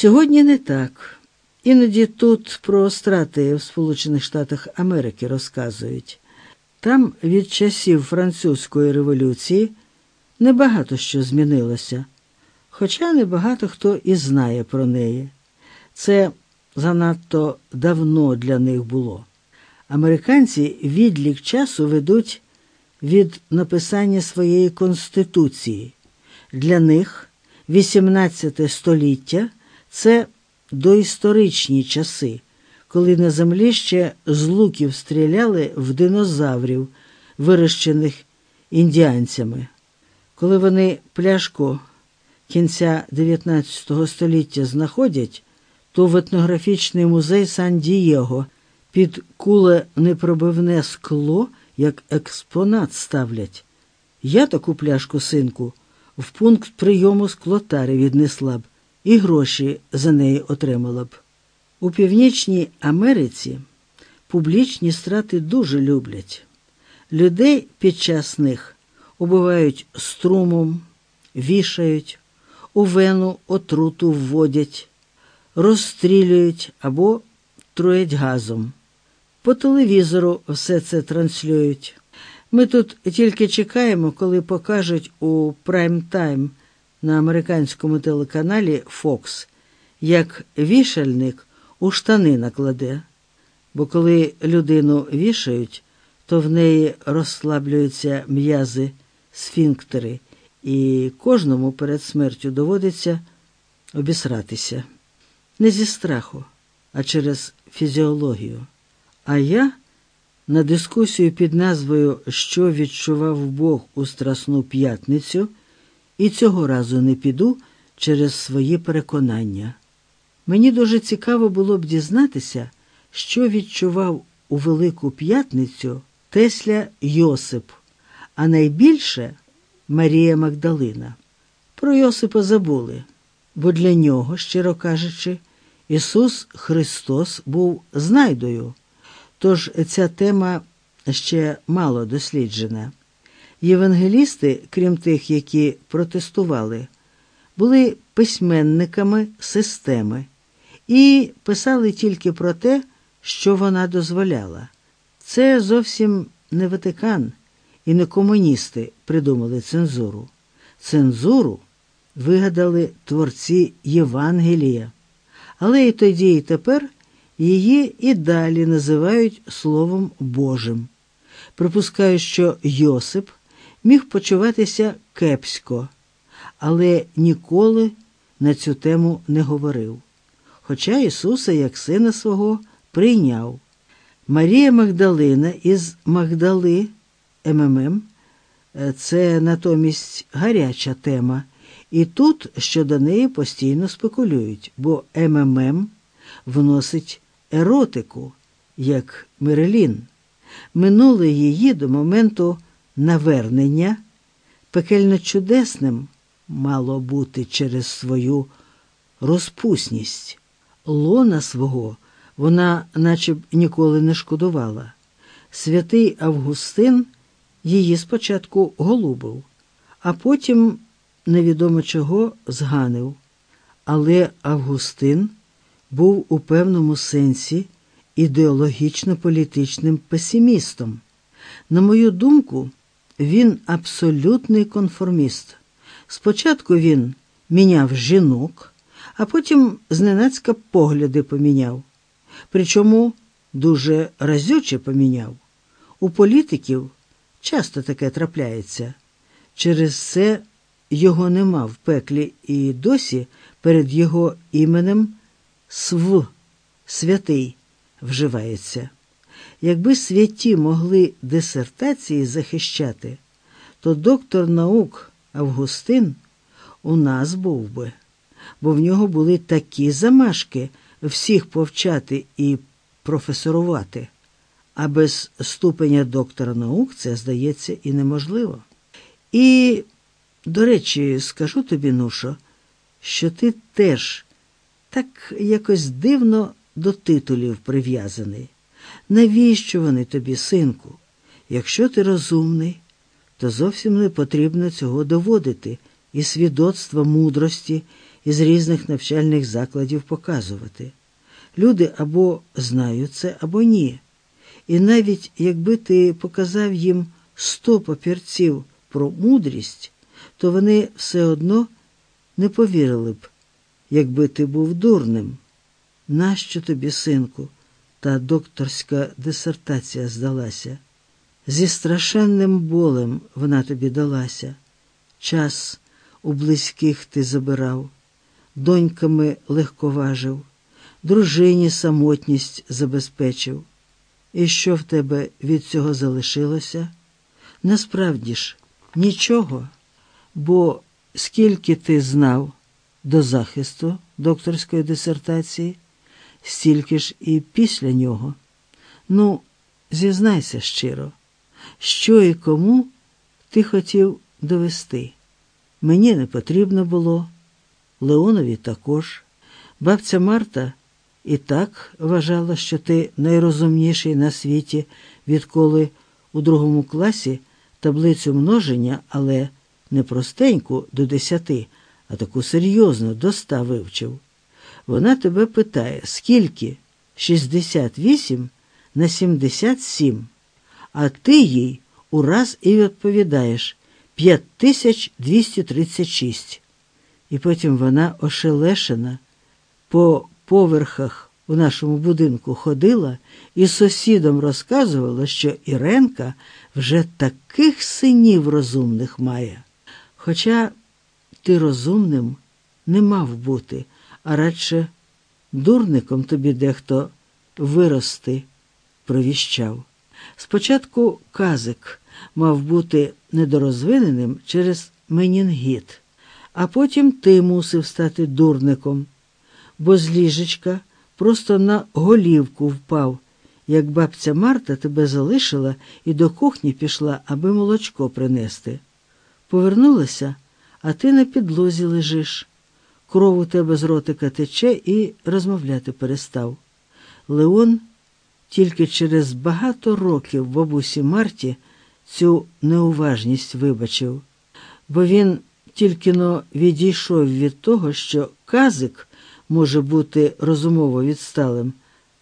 Сьогодні не так. Іноді тут про страти в Сполучених Штатах Америки розказують. Там від часів французької революції небагато що змінилося, хоча небагато хто і знає про неї. Це занадто давно для них було. Американці відлік часу ведуть від написання своєї конституції. Для них 18 століття це доісторичні часи, коли на землі ще з луків стріляли в динозаврів, вирощених індіанцями. Коли вони пляшку кінця 19 століття знаходять, то в етнографічний музей Сан-Дієго під куле непробивне скло як експонат ставлять. Я таку пляшку, синку, в пункт прийому склотари віднесла б і гроші за неї отримала б. У Північній Америці публічні страти дуже люблять. Людей під час них убивають струмом, вішають, у вену отруту вводять, розстрілюють або труять газом. По телевізору все це транслюють. Ми тут тільки чекаємо, коли покажуть у прайм-тайм на американському телеканалі Fox, як вішальник у штани накладе. Бо коли людину вішають, то в неї розслаблюються м'язи, сфінктери, і кожному перед смертю доводиться обісратися. Не зі страху, а через фізіологію. А я на дискусію під назвою Що відчував Бог у Страсну п'ятницю і цього разу не піду через свої переконання. Мені дуже цікаво було б дізнатися, що відчував у Велику П'ятницю Тесля Йосип, а найбільше Марія Магдалина. Про Йосипа забули, бо для нього, щиро кажучи, Ісус Христос був знайдою. Тож ця тема ще мало досліджена. Євангелісти, крім тих, які протестували, були письменниками системи і писали тільки про те, що вона дозволяла. Це зовсім не Ватикан і не комуністи придумали цензуру. Цензуру вигадали творці Євангелія. Але і тоді, і тепер її і далі називають Словом Божим. Припускаю, що Йосип міг почуватися кепсько, але ніколи на цю тему не говорив. Хоча Ісуса, як сина свого, прийняв. Марія Магдалина із Магдали МММ це натомість гаряча тема, і тут щодо неї постійно спекулюють, бо МММ вносить еротику, як Мерелін. Минуле її до моменту навернення пекельно чудесним мало бути через свою розпусність. Лона свого вона наче б ніколи не шкодувала. Святий Августин її спочатку голубив, а потім невідомо чого зганив. Але Августин був у певному сенсі ідеологічно-політичним песимістом. На мою думку, він абсолютний конформіст. Спочатку він міняв жінок, а потім зненацька погляди поміняв. Причому дуже разюче поміняв. У політиків часто таке трапляється. Через це його нема в пеклі і досі перед його іменем св святий вживається. Якби святі могли дисертації захищати, то доктор наук Августин у нас був би, бо в нього були такі замашки всіх повчати і професорувати, а без ступеня доктора наук це, здається, і неможливо. І, до речі, скажу тобі, Нушо, що ти теж так якось дивно до титулів прив'язаний. Навіщо вони тобі, синку? Якщо ти розумний, то зовсім не потрібно цього доводити, і свідоцтва мудрості, із різних навчальних закладів показувати. Люди або знають це, або ні. І навіть якби ти показав їм сто папірців про мудрість, то вони все одно не повірили б, якби ти був дурним. Нащо тобі, синку, та докторська дисертація здалася? Зі страшенним болем вона тобі далася. Час у близьких ти забирав, доньками легковажив, дружині самотність забезпечив. І що в тебе від цього залишилося? Насправді ж, нічого, бо скільки ти знав до захисту докторської дисертації, стільки ж і після нього. Ну, зізнайся щиро, що і кому ти хотів довести. Мені не потрібно було, Леонові також. Бабця Марта і так вважала, що ти найрозумніший на світі, відколи у другому класі таблицю множення, але не простеньку до десяти, а таку серйозну до ста вивчив. Вона тебе питає, скільки 68 на 77, а ти їй ураз і відповідаєш 5236. І потім вона ошелешена по поверхах у нашому будинку ходила і сусідам розказувала, що Іренка вже таких синів розумних має. Хоча ти розумним не мав бути, а радше дурником тобі дехто вирости провіщав. Спочатку казик мав бути недорозвиненим через менінгіт, а потім ти мусив стати дурником, бо з ліжечка просто на голівку впав, як бабця Марта тебе залишила і до кухні пішла, аби молочко принести. Повернулася, а ти на підлозі лежиш. Кров у тебе з ротика тече і розмовляти перестав. Леон тільки через багато років бабусі Марті цю неуважність вибачив, бо він тільки но відійшов від того, що казик може бути розумово відсталим,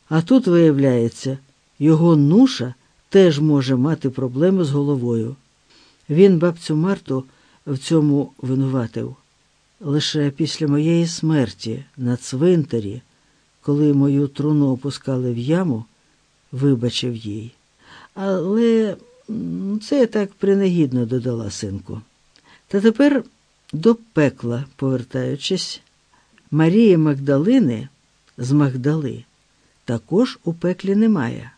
а тут, виявляється, його нуша теж може мати проблеми з головою. Він бабцю Марту в цьому винуватив. Лише після моєї смерті на цвинтарі, коли мою труну опускали в яму, вибачив їй. Але це я так принагідно додала синку. Та тепер до пекла, повертаючись, Марії Магдалини з Магдали також у пеклі немає.